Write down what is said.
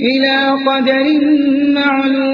إلى قدر معلوم.